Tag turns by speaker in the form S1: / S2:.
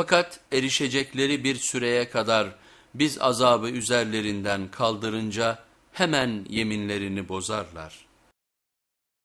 S1: Fakat erişecekleri bir süreye kadar biz azabı üzerlerinden kaldırınca hemen yeminlerini bozarlar.